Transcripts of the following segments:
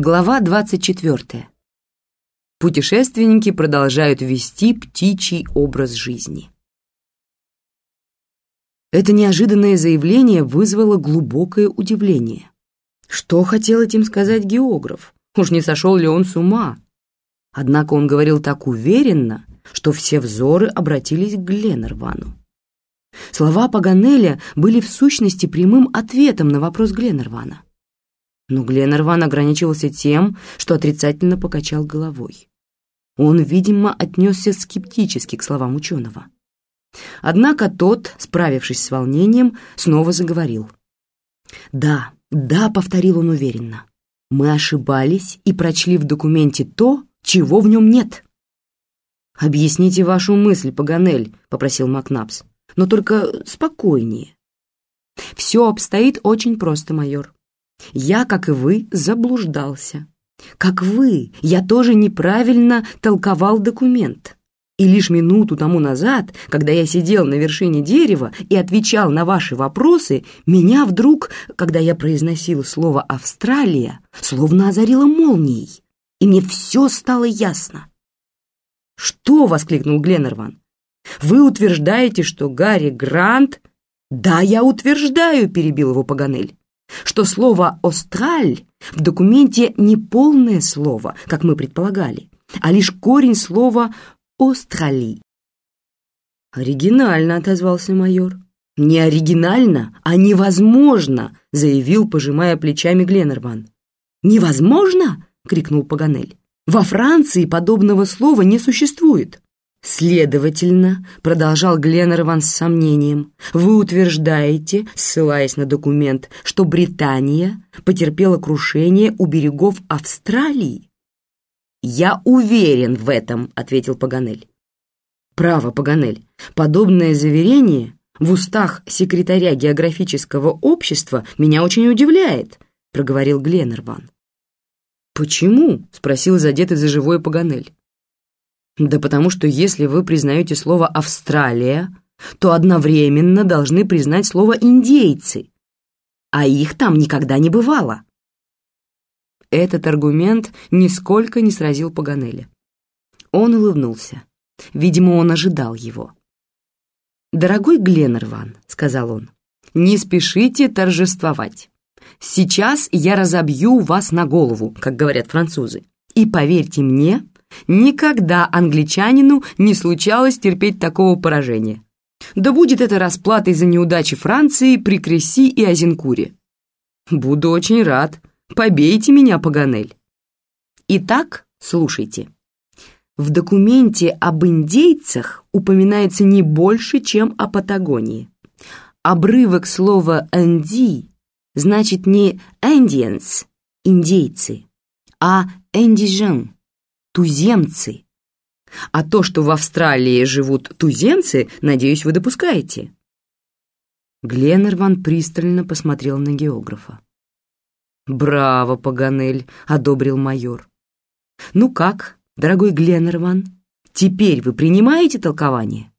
Глава 24. Путешественники продолжают вести птичий образ жизни. Это неожиданное заявление вызвало глубокое удивление. Что хотел этим сказать географ? Уж не сошел ли он с ума? Однако он говорил так уверенно, что все взоры обратились к Гленнервану. Слова Паганеля были в сущности прямым ответом на вопрос Гленнервана. Но Гленнерван ограничивался тем, что отрицательно покачал головой. Он, видимо, отнесся скептически к словам ученого. Однако тот, справившись с волнением, снова заговорил. «Да, да», — повторил он уверенно, — «мы ошибались и прочли в документе то, чего в нем нет». «Объясните вашу мысль, Паганель», — попросил Макнапс, — «но только спокойнее». «Все обстоит очень просто, майор. Я, как и вы, заблуждался. Как вы, я тоже неправильно толковал документ. И лишь минуту тому назад, когда я сидел на вершине дерева и отвечал на ваши вопросы, меня вдруг, когда я произносил слово «Австралия», словно озарило молнией, и мне все стало ясно. «Что?» — воскликнул Гленнерван. «Вы утверждаете, что Гарри Грант...» «Да, я утверждаю», — перебил его Паганель что слово «остраль» в документе не полное слово, как мы предполагали, а лишь корень слова «острали». «Оригинально», — отозвался майор. «Не оригинально, а невозможно», — заявил, пожимая плечами Гленнерван. «Невозможно?» — крикнул Паганель. «Во Франции подобного слова не существует». Следовательно, продолжал Гленнерван с сомнением, вы утверждаете, ссылаясь на документ, что Британия потерпела крушение у берегов Австралии? Я уверен в этом, ответил Паганель. Право, Паганель, подобное заверение в устах секретаря географического общества меня очень удивляет, проговорил Гленнерван. «Почему?» — спросил задетый за живое Паганель. Да потому что если вы признаете слово «Австралия», то одновременно должны признать слово «индейцы», а их там никогда не бывало. Этот аргумент нисколько не сразил Паганеля. Он улыбнулся. Видимо, он ожидал его. «Дорогой Гленнерван», — сказал он, — «не спешите торжествовать. Сейчас я разобью вас на голову, как говорят французы. И поверьте мне, Никогда англичанину не случалось терпеть такого поражения. Да будет это расплатой за неудачи Франции при Креси и Азенкуре. Буду очень рад. Побейте меня, Паганель. Итак, слушайте. В документе об индейцах упоминается не больше, чем о Патагонии. Обрывок слова «энди» значит не «indians» — индейцы, а «indigent» туземцы. А то, что в Австралии живут туземцы, надеюсь, вы допускаете?» Гленнерван пристально посмотрел на географа. «Браво, Паганель!» — одобрил майор. «Ну как, дорогой Гленнерван, теперь вы принимаете толкование?»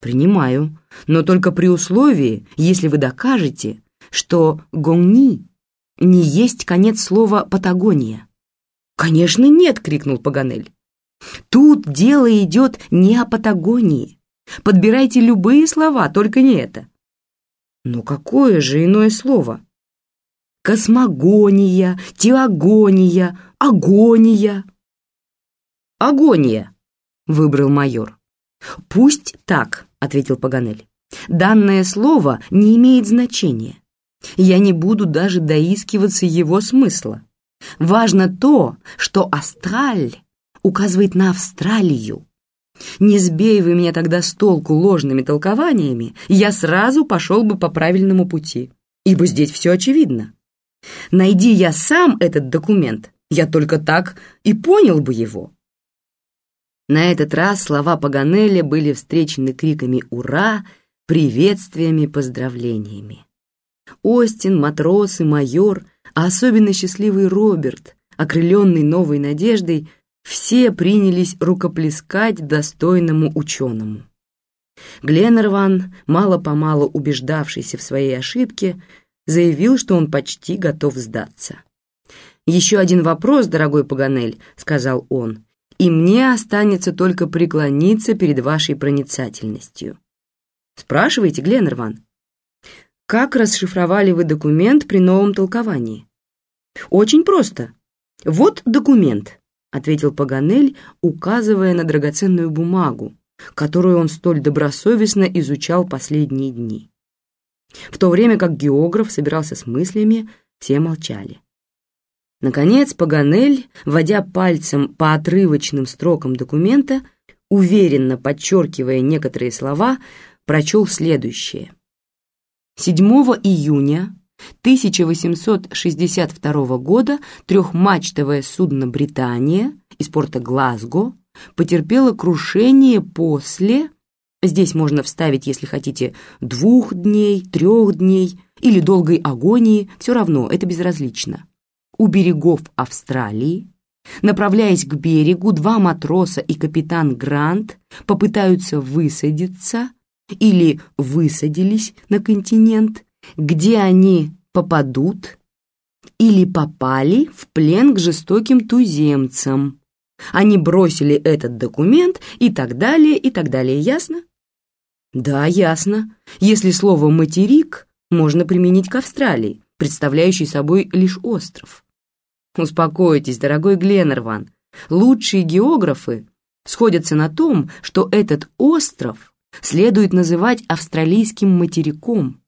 «Принимаю, но только при условии, если вы докажете, что «гонни» не есть конец слова «Патагония». «Конечно нет!» — крикнул Паганель. «Тут дело идет не о Патагонии. Подбирайте любые слова, только не это». «Но какое же иное слово?» «Космогония, теогония, агония». «Агония», — выбрал майор. «Пусть так», — ответил Паганель. «Данное слово не имеет значения. Я не буду даже доискиваться его смысла. Важно то, что астраль указывает на Австралию. Не сбей вы меня тогда с толку ложными толкованиями, я сразу пошел бы по правильному пути, ибо здесь все очевидно. Найди я сам этот документ, я только так и понял бы его. На этот раз слова Паганелли были встречены криками «Ура!», приветствиями, поздравлениями. Остин, матрос и майор – а особенно счастливый Роберт, окрыленный новой надеждой, все принялись рукоплескать достойному ученому. Гленнерван, мало-помалу убеждавшийся в своей ошибке, заявил, что он почти готов сдаться. «Еще один вопрос, дорогой Паганель», — сказал он, «и мне останется только преклониться перед вашей проницательностью». «Спрашивайте, Гленнерван». «Как расшифровали вы документ при новом толковании?» «Очень просто. Вот документ», — ответил Паганель, указывая на драгоценную бумагу, которую он столь добросовестно изучал последние дни. В то время как географ собирался с мыслями, все молчали. Наконец Паганель, водя пальцем по отрывочным строкам документа, уверенно подчеркивая некоторые слова, прочел следующее. 7 июня 1862 года трехмачтовое судно «Британия» из порта Глазго потерпело крушение после, здесь можно вставить, если хотите, двух дней, трех дней или долгой агонии, все равно, это безразлично. У берегов Австралии, направляясь к берегу, два матроса и капитан Грант попытаются высадиться или высадились на континент, где они попадут или попали в плен к жестоким туземцам. Они бросили этот документ и так далее, и так далее. Ясно? Да, ясно. Если слово «материк» можно применить к Австралии, представляющей собой лишь остров. Успокойтесь, дорогой Гленнерван. Лучшие географы сходятся на том, что этот остров следует называть австралийским материком.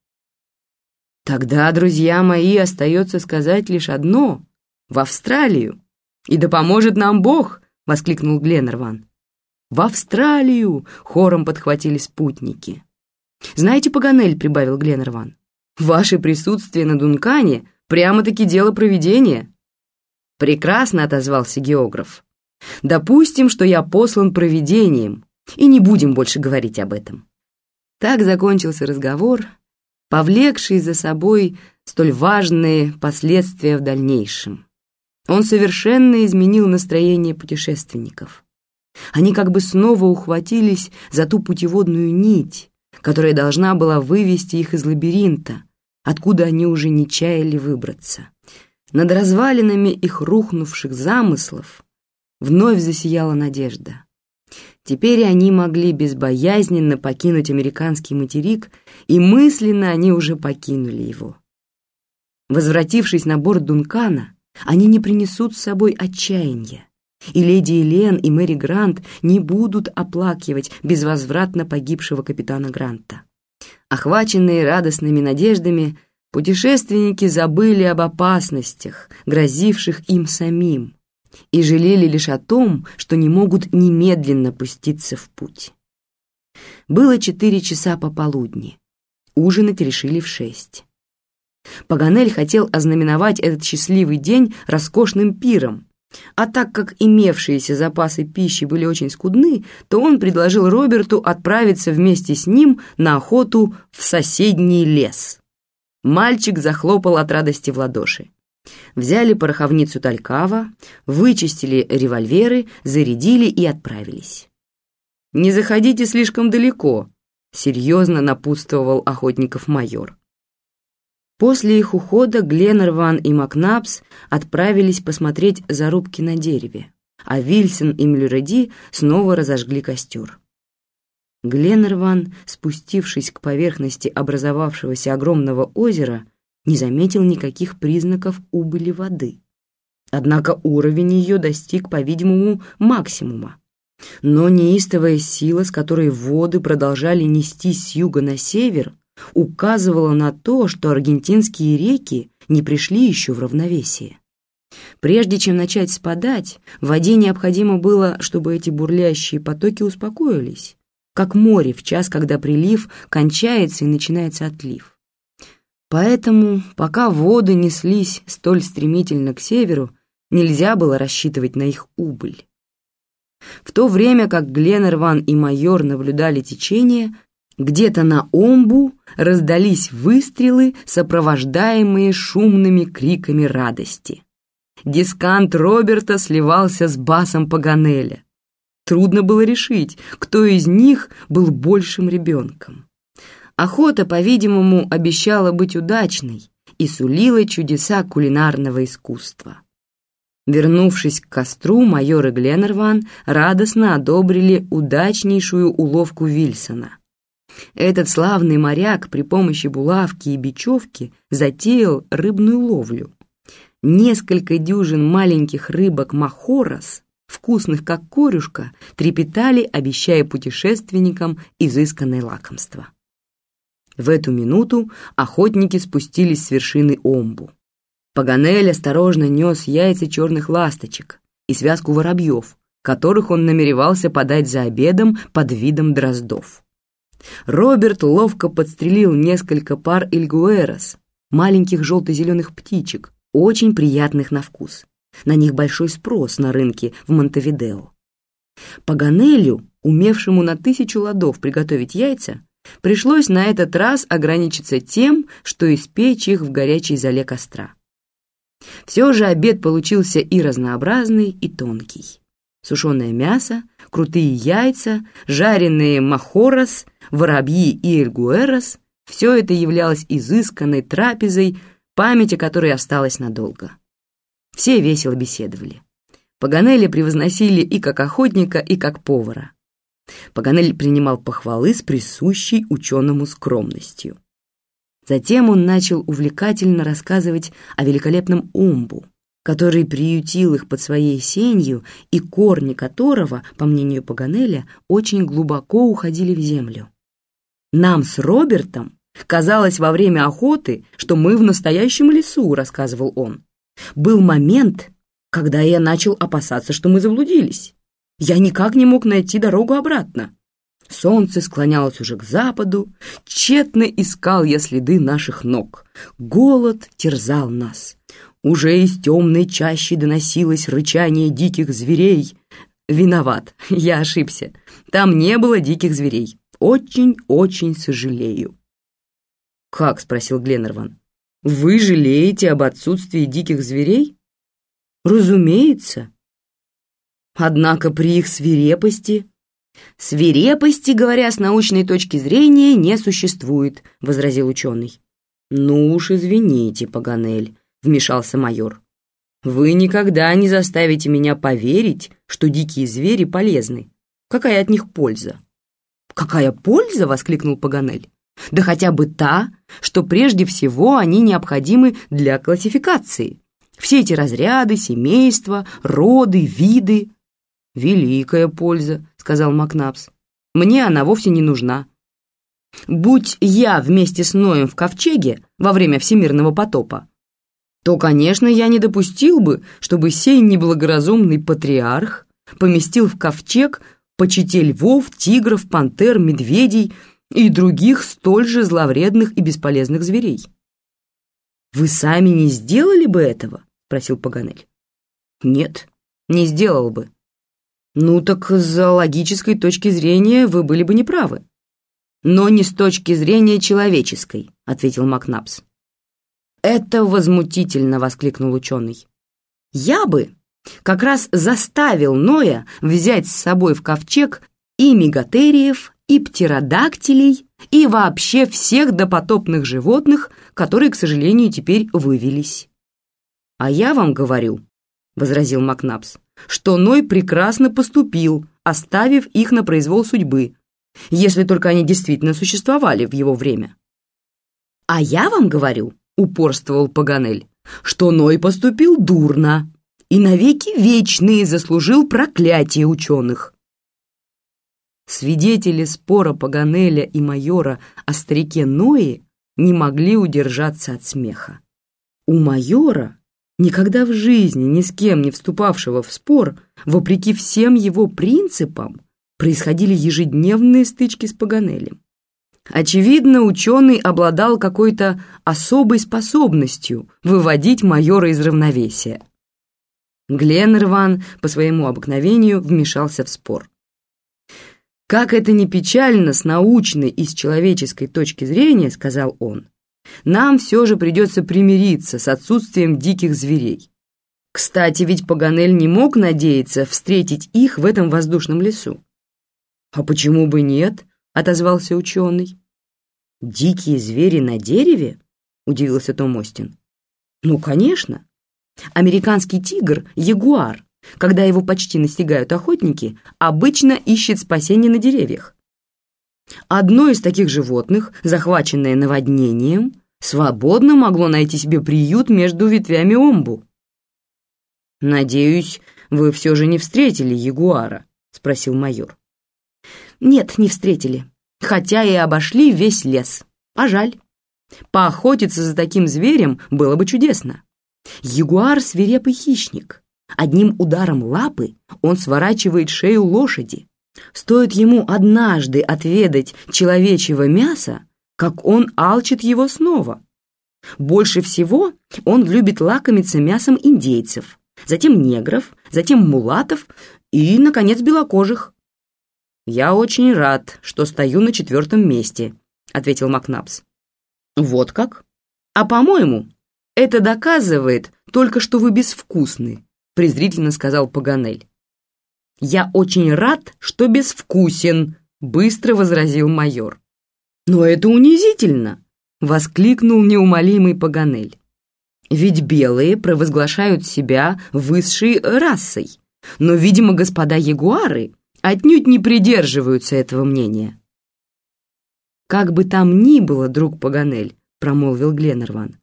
Тогда, друзья мои, остается сказать лишь одно — в Австралию. И да поможет нам Бог, — воскликнул Гленнерван. В Австралию! — хором подхватили спутники. Знаете, Паганель, — прибавил Гленнерван, — ваше присутствие на Дункане прямо-таки дело проведения. Прекрасно отозвался географ. Допустим, что я послан провидением, и не будем больше говорить об этом. Так закончился разговор, повлекший за собой столь важные последствия в дальнейшем. Он совершенно изменил настроение путешественников. Они как бы снова ухватились за ту путеводную нить, которая должна была вывести их из лабиринта, откуда они уже не чаяли выбраться. Над развалинами их рухнувших замыслов вновь засияла надежда. Теперь они могли безбоязненно покинуть американский материк, и мысленно они уже покинули его. Возвратившись на борт Дункана, они не принесут с собой отчаяния, и леди Елен и Мэри Грант не будут оплакивать безвозвратно погибшего капитана Гранта. Охваченные радостными надеждами, Путешественники забыли об опасностях, грозивших им самим, и жалели лишь о том, что не могут немедленно пуститься в путь. Было четыре часа пополудни. Ужинать решили в шесть. Паганель хотел ознаменовать этот счастливый день роскошным пиром, а так как имевшиеся запасы пищи были очень скудны, то он предложил Роберту отправиться вместе с ним на охоту в соседний лес. Мальчик захлопал от радости в ладоши. Взяли пороховницу Талькава, вычистили револьверы, зарядили и отправились. «Не заходите слишком далеко», — серьезно напутствовал охотников майор. После их ухода Гленнерван и Макнапс отправились посмотреть зарубки на дереве, а Вильсон и Млюреди снова разожгли костер. Гленнерван, спустившись к поверхности образовавшегося огромного озера, не заметил никаких признаков убыли воды. Однако уровень ее достиг, по-видимому, максимума. Но неистовая сила, с которой воды продолжали нестись с юга на север, указывала на то, что аргентинские реки не пришли еще в равновесие. Прежде чем начать спадать, воде необходимо было, чтобы эти бурлящие потоки успокоились, как море в час, когда прилив кончается и начинается отлив. Поэтому, пока воды неслись столь стремительно к северу, нельзя было рассчитывать на их убыль. В то время как Гленнерван и майор наблюдали течение, где-то на Омбу раздались выстрелы, сопровождаемые шумными криками радости. Дискант Роберта сливался с басом Паганеля. Трудно было решить, кто из них был большим ребенком. Охота, по-видимому, обещала быть удачной и сулила чудеса кулинарного искусства. Вернувшись к костру, майор и Гленнерван радостно одобрили удачнейшую уловку Вильсона. Этот славный моряк при помощи булавки и бечевки затеял рыбную ловлю. Несколько дюжин маленьких рыбок махорос, вкусных как корюшка, трепетали, обещая путешественникам изысканное лакомство. В эту минуту охотники спустились с вершины Омбу. Паганель осторожно нес яйца черных ласточек и связку воробьев, которых он намеревался подать за обедом под видом дроздов. Роберт ловко подстрелил несколько пар эльгуэрос, маленьких желто-зеленых птичек, очень приятных на вкус. На них большой спрос на рынке в Монтевидео. Паганелю, умевшему на тысячу ладов приготовить яйца, пришлось на этот раз ограничиться тем, что испечь их в горячей зале костра. Все же обед получился и разнообразный, и тонкий. Сушеное мясо, крутые яйца, жареные махорос, воробьи и эльгуэрос — все это являлось изысканной трапезой, память о которой осталась надолго. Все весело беседовали. Паганелли превозносили и как охотника, и как повара. Паганель принимал похвалы с присущей ученому скромностью. Затем он начал увлекательно рассказывать о великолепном умбу, который приютил их под своей сенью и корни которого, по мнению Паганеля, очень глубоко уходили в землю. «Нам с Робертом казалось во время охоты, что мы в настоящем лесу», — рассказывал он. «Был момент, когда я начал опасаться, что мы заблудились. Я никак не мог найти дорогу обратно. Солнце склонялось уже к западу, тщетно искал я следы наших ног. Голод терзал нас. Уже из темной чащи доносилось рычание диких зверей. Виноват, я ошибся. Там не было диких зверей. Очень-очень сожалею. «Как?» — спросил Гленнерван. «Вы жалеете об отсутствии диких зверей?» «Разумеется. Однако при их свирепости «Свирепости, говоря с научной точки зрения, не существует», — возразил ученый. «Ну уж извините, Паганель», — вмешался майор. «Вы никогда не заставите меня поверить, что дикие звери полезны. Какая от них польза?» «Какая польза?» — воскликнул Паганель. «Да хотя бы та, что прежде всего они необходимы для классификации. Все эти разряды, семейства, роды, виды «Великая польза», — сказал Макнапс. «Мне она вовсе не нужна. Будь я вместе с Ноем в ковчеге во время всемирного потопа, то, конечно, я не допустил бы, чтобы сей неблагоразумный патриарх поместил в ковчег почете львов, тигров, пантер, медведей и других столь же зловредных и бесполезных зверей. «Вы сами не сделали бы этого?» — спросил Паганель. «Нет, не сделал бы», ну так с зоологической точки зрения вы были бы неправы. Но не с точки зрения человеческой, ответил Макнапс. Это возмутительно, воскликнул ученый. Я бы как раз заставил Ноя взять с собой в ковчег и мегатериев, и птеродактилей, и вообще всех допотопных животных, которые, к сожалению, теперь вывелись. «А я вам говорю», — возразил Макнапс, что Ной прекрасно поступил, оставив их на произвол судьбы, если только они действительно существовали в его время. «А я вам говорю», — упорствовал Паганель, «что Ной поступил дурно и навеки вечные заслужил проклятие ученых». Свидетели спора Паганеля и майора о старике Ное не могли удержаться от смеха. У майора никогда в жизни ни с кем не вступавшего в спор, вопреки всем его принципам, происходили ежедневные стычки с Паганелем. Очевидно, ученый обладал какой-то особой способностью выводить майора из равновесия. Гленнерван по своему обыкновению вмешался в спор. «Как это ни печально с научной и с человеческой точки зрения, — сказал он, нам все же придется примириться с отсутствием диких зверей. Кстати, ведь Паганель не мог надеяться встретить их в этом воздушном лесу. «А почему бы нет?» — отозвался ученый. «Дикие звери на дереве?» — удивился Том Остин. «Ну, конечно. Американский тигр – ягуар. Когда его почти настигают охотники, обычно ищет спасение на деревьях. Одно из таких животных, захваченное наводнением, свободно могло найти себе приют между ветвями омбу. «Надеюсь, вы все же не встретили ягуара?» — спросил майор. «Нет, не встретили, хотя и обошли весь лес. А жаль. Поохотиться за таким зверем было бы чудесно. Ягуар — свирепый хищник. Одним ударом лапы он сворачивает шею лошади. Стоит ему однажды отведать человечьего мяса, как он алчит его снова. Больше всего он любит лакомиться мясом индейцев, затем негров, затем мулатов и, наконец, белокожих. «Я очень рад, что стою на четвертом месте», — ответил Макнапс. «Вот как? А по-моему, это доказывает только, что вы безвкусны», — презрительно сказал Паганель. «Я очень рад, что безвкусен», — быстро возразил майор. «Но это унизительно!» — воскликнул неумолимый Паганель. «Ведь белые провозглашают себя высшей расой, но, видимо, господа ягуары отнюдь не придерживаются этого мнения. «Как бы там ни было, друг Паганель», — промолвил Гленнерван,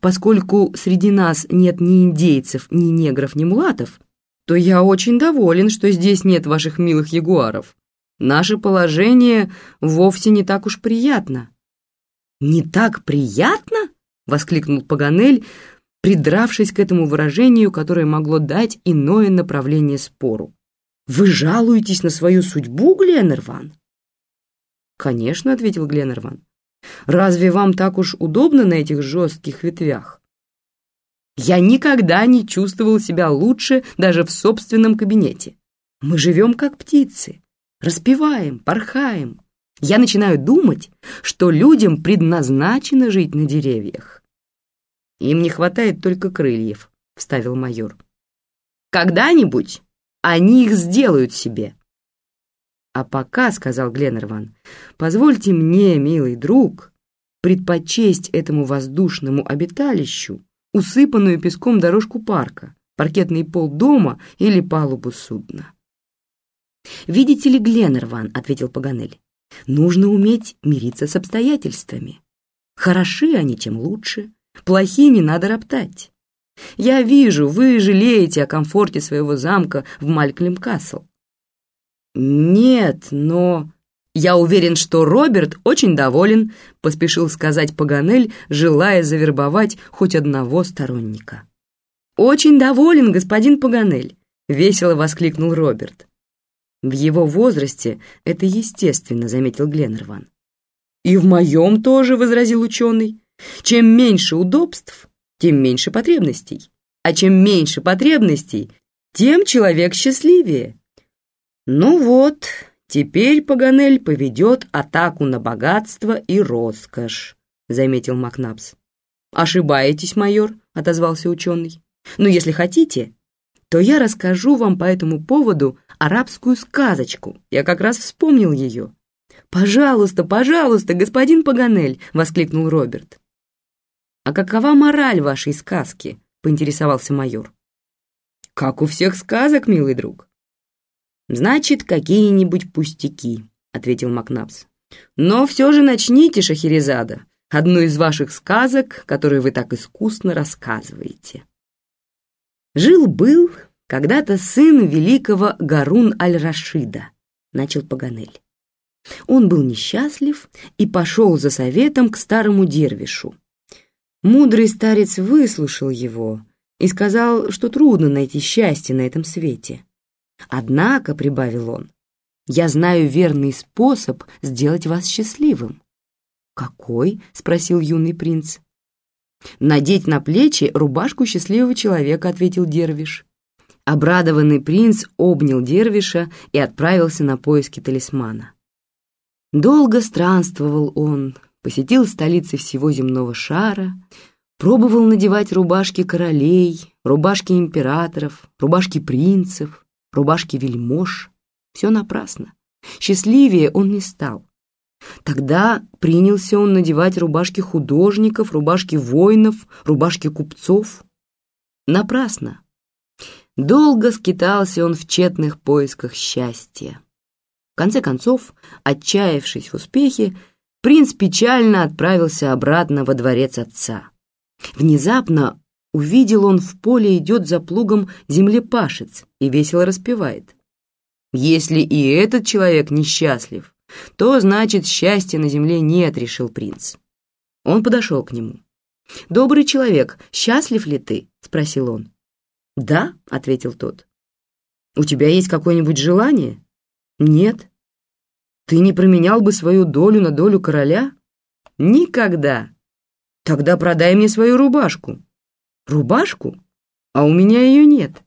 «поскольку среди нас нет ни индейцев, ни негров, ни мулатов, то я очень доволен, что здесь нет ваших милых ягуаров. Наше положение вовсе не так уж приятно». «Не так приятно?» — воскликнул Паганель, придравшись к этому выражению, которое могло дать иное направление спору. Вы жалуетесь на свою судьбу, Гленнерван? Конечно, ответил Гленнерван. Разве вам так уж удобно на этих жестких ветвях? Я никогда не чувствовал себя лучше даже в собственном кабинете. Мы живем как птицы, распеваем, порхаем. Я начинаю думать, что людям предназначено жить на деревьях. Им не хватает только крыльев, вставил майор. Когда-нибудь они их сделают себе. А пока, — сказал Гленнерван, — позвольте мне, милый друг, предпочесть этому воздушному обиталищу усыпанную песком дорожку парка, паркетный пол дома или палубу судна. «Видите ли, Гленнерван, — ответил Паганель, — нужно уметь мириться с обстоятельствами. Хороши они, тем лучше, плохи не надо роптать. Я вижу, вы жалеете о комфорте своего замка в Малькольм-Касл. Нет, но... Я уверен, что Роберт очень доволен, поспешил сказать Паганель, желая завербовать хоть одного сторонника. Очень доволен, господин Паганель, весело воскликнул Роберт. В его возрасте это естественно, заметил Гленнерван. И в моем тоже, возразил ученый. Чем меньше удобств, тем меньше потребностей. А чем меньше потребностей, тем человек счастливее. Ну вот, теперь Паганель поведет атаку на богатство и роскошь, заметил Макнапс. Ошибаетесь, майор, отозвался ученый. Но если хотите, то я расскажу вам по этому поводу арабскую сказочку. Я как раз вспомнил ее. «Пожалуйста, пожалуйста, господин Паганель!» — воскликнул Роберт. «А какова мораль вашей сказки?» — поинтересовался майор. «Как у всех сказок, милый друг». «Значит, какие-нибудь пустяки», — ответил Макнапс. «Но все же начните, Шахерезада, одну из ваших сказок, которую вы так искусно рассказываете». «Жил-был когда-то сын великого Гарун аль-Рашида», — начал Паганель. Он был несчастлив и пошел за советом к старому дервишу, Мудрый старец выслушал его и сказал, что трудно найти счастье на этом свете. «Однако», — прибавил он, — «я знаю верный способ сделать вас счастливым». «Какой?» — спросил юный принц. «Надеть на плечи рубашку счастливого человека», — ответил Дервиш. Обрадованный принц обнял Дервиша и отправился на поиски талисмана. Долго странствовал он, посетил столицы всего земного шара, пробовал надевать рубашки королей, рубашки императоров, рубашки принцев, рубашки вельмож. Все напрасно. Счастливее он не стал. Тогда принялся он надевать рубашки художников, рубашки воинов, рубашки купцов. Напрасно. Долго скитался он в тщетных поисках счастья. В конце концов, отчаявшись в успехе, принц печально отправился обратно во дворец отца. Внезапно увидел он в поле идет за плугом землепашец и весело распевает. «Если и этот человек несчастлив, то, значит, счастья на земле нет», — решил принц. Он подошел к нему. «Добрый человек, счастлив ли ты?» — спросил он. «Да», — ответил тот. «У тебя есть какое-нибудь желание?» «Нет». «Ты не променял бы свою долю на долю короля?» «Никогда». «Тогда продай мне свою рубашку». «Рубашку? А у меня ее нет».